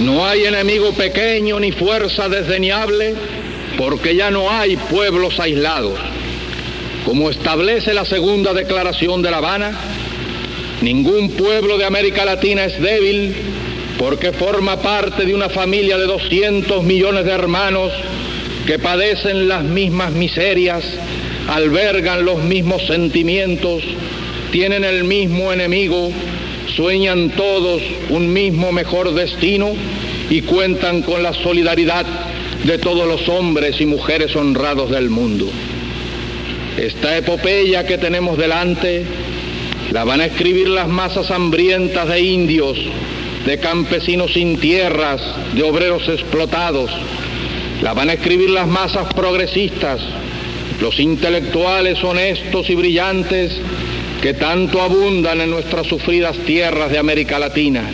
No hay enemigo pequeño ni fuerza desdeñable porque ya no hay pueblos aislados. Como establece la segunda declaración de La Habana, ningún pueblo de América Latina es débil porque forma parte de una familia de 200 millones de hermanos que padecen las mismas miserias, albergan los mismos sentimientos, tienen el mismo enemigo, sueñan todos un mismo mejor destino y cuentan con la solidaridad de todos los hombres y mujeres honrados del mundo. Esta epopeya que tenemos delante la van a escribir las masas hambrientas de indios, de campesinos sin tierras, de obreros explotados. La van a escribir las masas progresistas, los intelectuales honestos y brillantes que tanto abundan en nuestras sufridas tierras de América Latina.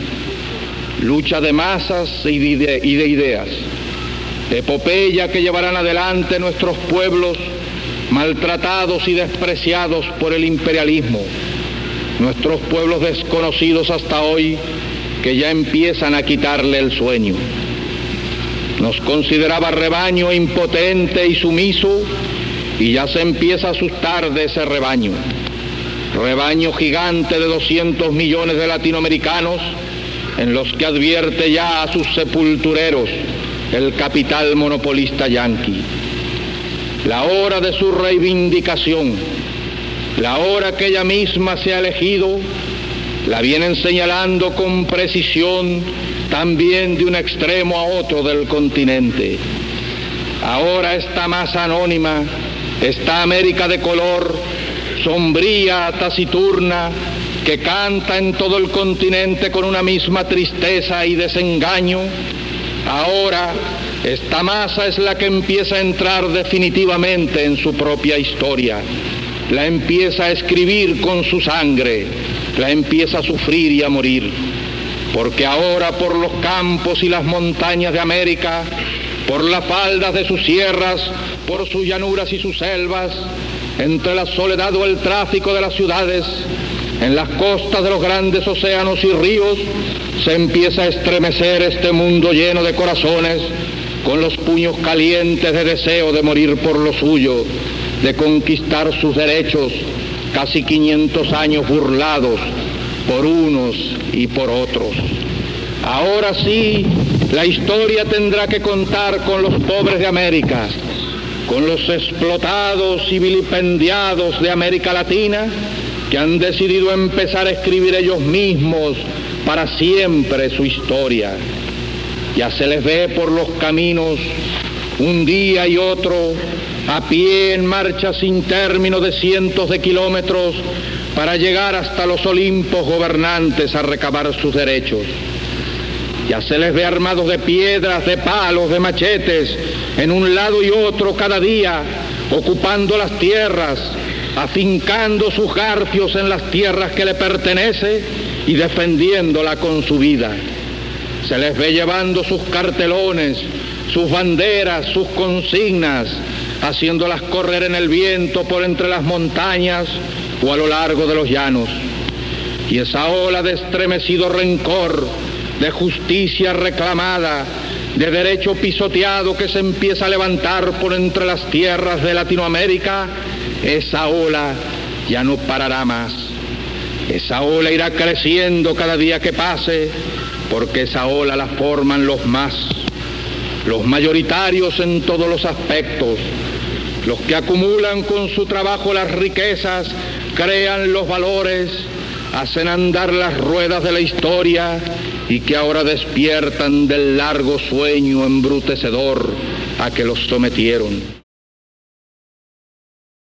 Lucha de masas y de, ideas. Epopeya que llevarán adelante nuestros pueblos maltratados y despreciados por el imperialismo. Nuestros pueblos desconocidos hasta hoy que ya empiezan a quitarle el sueño. Nos consideraba rebaño impotente y sumiso y ya se empieza a asustar de ese rebaño. Rebaño gigante de 200 millones de latinoamericanos en los que advierte ya a sus sepultureros el capital monopolista yanqui. La hora de su reivindicación, la hora que ella misma se ha elegido, la vienen señalando con precisión también de un extremo a otro del continente. Ahora esta masa anónima, esta América de color, sombría, taciturna, que canta en todo el continente con una misma tristeza y desengaño, ahora esta masa es la que empieza a entrar definitivamente en su propia historia, la empieza a escribir con su sangre, la empieza a sufrir y a morir, porque ahora por los campos y las montañas de América, por las faldas de sus sierras, por sus llanuras y sus selvas, entre la soledad o el tráfico de las ciudades, en las costas de los grandes océanos y ríos, se empieza a estremecer este mundo lleno de corazones, con los puños calientes de deseo de morir por lo suyo, de conquistar sus derechos, casi 500 años burlados por unos y por otros. Ahora sí, la historia tendrá que contar con los pobres de América, con los explotados y vilipendiados de América Latina, que han decidido empezar a escribir ellos mismos para siempre su historia. Ya se les ve por los caminos un día y otro a pie en marcha sin término de cientos de kilómetros para llegar hasta los Olimpos gobernantes a recabar sus derechos. Ya se les ve armados de piedras, de palos, de machetes, en un lado y otro cada día, ocupando las tierras, afincando sus garfios en las tierras que le pertenece y defendiéndola con su vida. Se les ve llevando sus cartelones, sus banderas, sus consignas, haciéndolas correr en el viento por entre las montañas o a lo largo de los llanos. Y esa ola de estremecido rencor, de justicia reclamada, de derecho pisoteado que se empieza a levantar por entre las tierras de Latinoamérica, esa ola ya no parará más. Esa ola irá creciendo cada día que pase, porque esa ola la forman los más, los mayoritarios en todos los aspectos, los que acumulan con su trabajo las riquezas, crean los valores, hacen andar las ruedas de la historia y que ahora despiertan del largo sueño embrutecedor a que los sometieron.